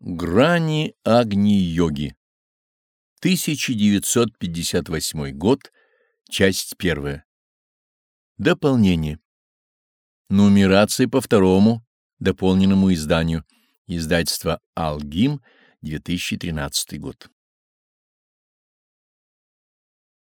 Грани Агни-йоги 1958 год, часть первая. Дополнение. Нумерация по второму дополненному изданию. Издательство Алгим, 2013 год.